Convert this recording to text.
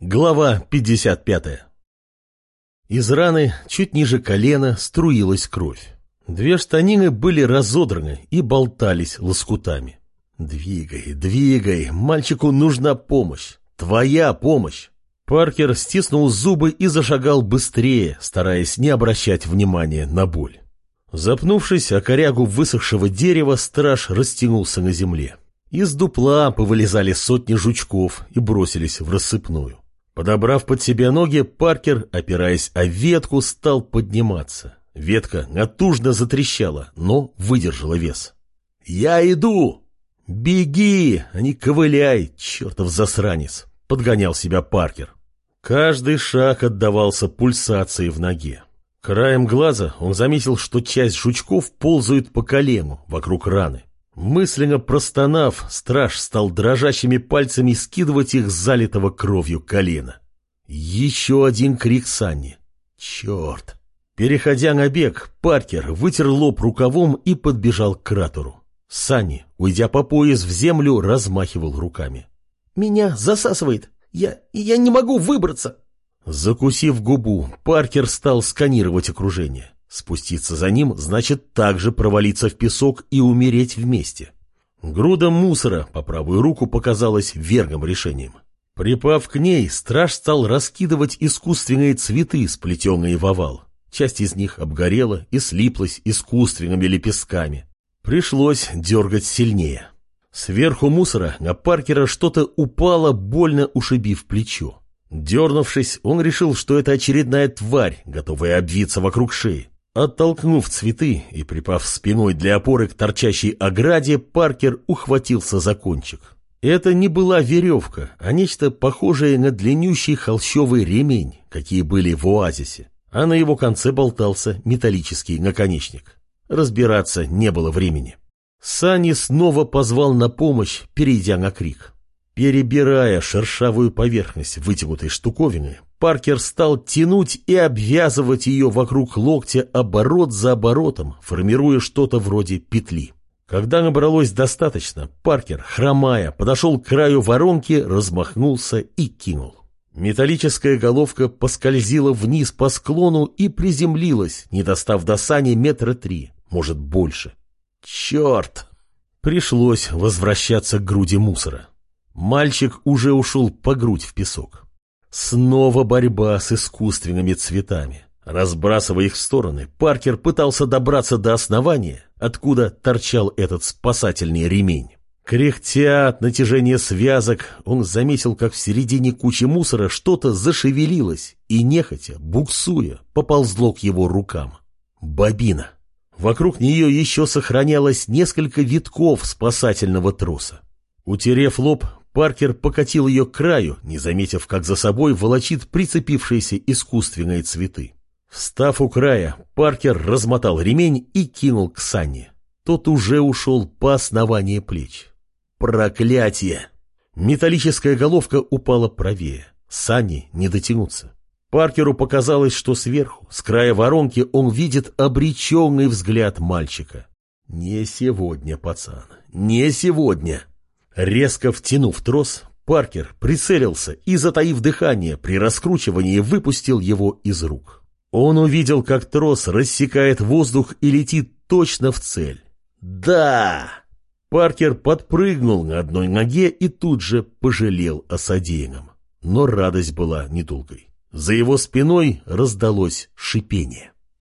Глава 55 Из раны чуть ниже колена струилась кровь. Две штанины были разодраны и болтались лоскутами. «Двигай, двигай, мальчику нужна помощь. Твоя помощь!» Паркер стиснул зубы и зашагал быстрее, стараясь не обращать внимания на боль. Запнувшись о корягу высохшего дерева, страж растянулся на земле. Из дупла повылезали сотни жучков и бросились в рассыпную. Подобрав под себя ноги, Паркер, опираясь о ветку, стал подниматься. Ветка натужно затрещала, но выдержала вес. «Я иду!» «Беги, а не ковыляй, чертов засранец!» — подгонял себя Паркер. Каждый шаг отдавался пульсации в ноге. Краем глаза он заметил, что часть жучков ползают по колену вокруг раны. Мысленно простонав, страж стал дрожащими пальцами скидывать их с залитого кровью колена. Еще один крик Санни. Черт! Переходя на бег, Паркер вытер лоб рукавом и подбежал к кратеру. Санни, уйдя по пояс в землю, размахивал руками. «Меня засасывает! Я... я не могу выбраться!» Закусив губу, Паркер стал сканировать окружение. Спуститься за ним значит также провалиться в песок и умереть вместе. Груда мусора по правую руку показалась верным решением. Припав к ней, страж стал раскидывать искусственные цветы, сплетенные в овал. Часть из них обгорела и слиплась искусственными лепестками. Пришлось дергать сильнее. Сверху мусора на Паркера что-то упало, больно ушибив плечо. Дернувшись, он решил, что это очередная тварь, готовая обвиться вокруг шеи. Оттолкнув цветы и припав спиной для опоры к торчащей ограде, Паркер ухватился за кончик. Это не была веревка, а нечто похожее на длиннющий холщовый ремень, какие были в оазисе, а на его конце болтался металлический наконечник. Разбираться не было времени. Сани снова позвал на помощь, перейдя на крик. Перебирая шершавую поверхность вытянутой штуковины, Паркер стал тянуть и обвязывать ее вокруг локтя оборот за оборотом, формируя что-то вроде петли. Когда набралось достаточно, Паркер, хромая, подошел к краю воронки, размахнулся и кинул. Металлическая головка поскользила вниз по склону и приземлилась, не достав до сани метра три, может больше. Черт! Пришлось возвращаться к груди мусора. Мальчик уже ушел по грудь в песок. Снова борьба с искусственными цветами. Разбрасывая их в стороны, Паркер пытался добраться до основания, откуда торчал этот спасательный ремень. Кряхтя от натяжения связок, он заметил, как в середине кучи мусора что-то зашевелилось и, нехотя, буксуя, поползло к его рукам. Бобина. Вокруг нее еще сохранялось несколько витков спасательного троса. Утерев лоб, Паркер покатил ее к краю, не заметив, как за собой волочит прицепившиеся искусственные цветы. Встав у края, Паркер размотал ремень и кинул к Санне. Тот уже ушел по основанию плеч. Проклятие! Металлическая головка упала правее. Санни не дотянуться. Паркеру показалось, что сверху, с края воронки, он видит обреченный взгляд мальчика. «Не сегодня, пацан, не сегодня!» Резко втянув трос, Паркер прицелился и, затаив дыхание, при раскручивании выпустил его из рук. Он увидел, как трос рассекает воздух и летит точно в цель. «Да!» Паркер подпрыгнул на одной ноге и тут же пожалел о содеянном. Но радость была недолгой. За его спиной раздалось шипение.